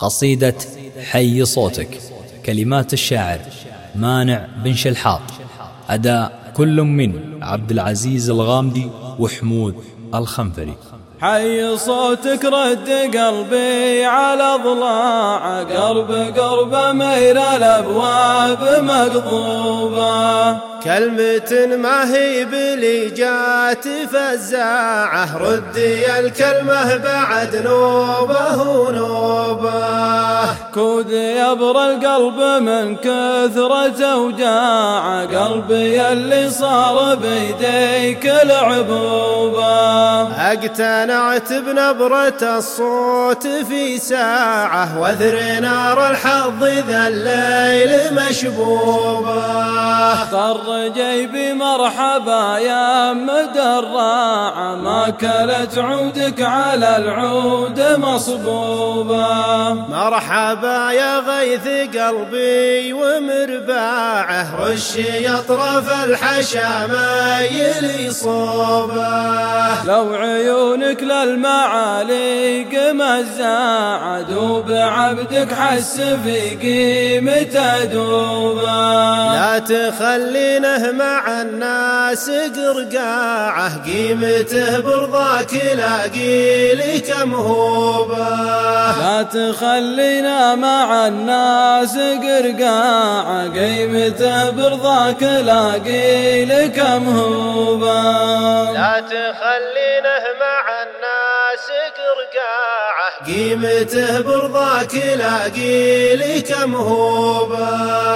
قصيدة حي صوتك كلمات الشاعر مانع بن شلحاط أداء كل من عبد العزيز الغامدي وحمود الخنفري. حي صوتك رد قلبي على ضلاع قرب قرب مير الأبواب مقضوبة. كلمة ما هي بلي جات فزاعة ردي الكلمة بعد نوبة ونوبه كود يبر القلب من كثرة اوجاعه قلبي اللي صار بيديك العبوبه أقتنعت بنبرة الصوت في ساعة وذر نار الحظ ذا الليل مشبوبة طر جيبي مرحبا يا مدراعة ما كلت عودك على العود مصبوبة مرحبا يا غيث قلبي ومرباعه رشي اطراف الحشا مايل صوبه لو عيونك للمعاليق مزاعة دوب عبدك حس في قيمته دوبه تخلينه مع الناس قرقاعه قيمته برضاك لاقي لك مهوبه لا تخلينا مع الناس قرقاعة قيمته برضاك لاقي لك مهوبة لا تخلينه مع الناس قرقاعه قيمته برضاك لاقي لك مهوبه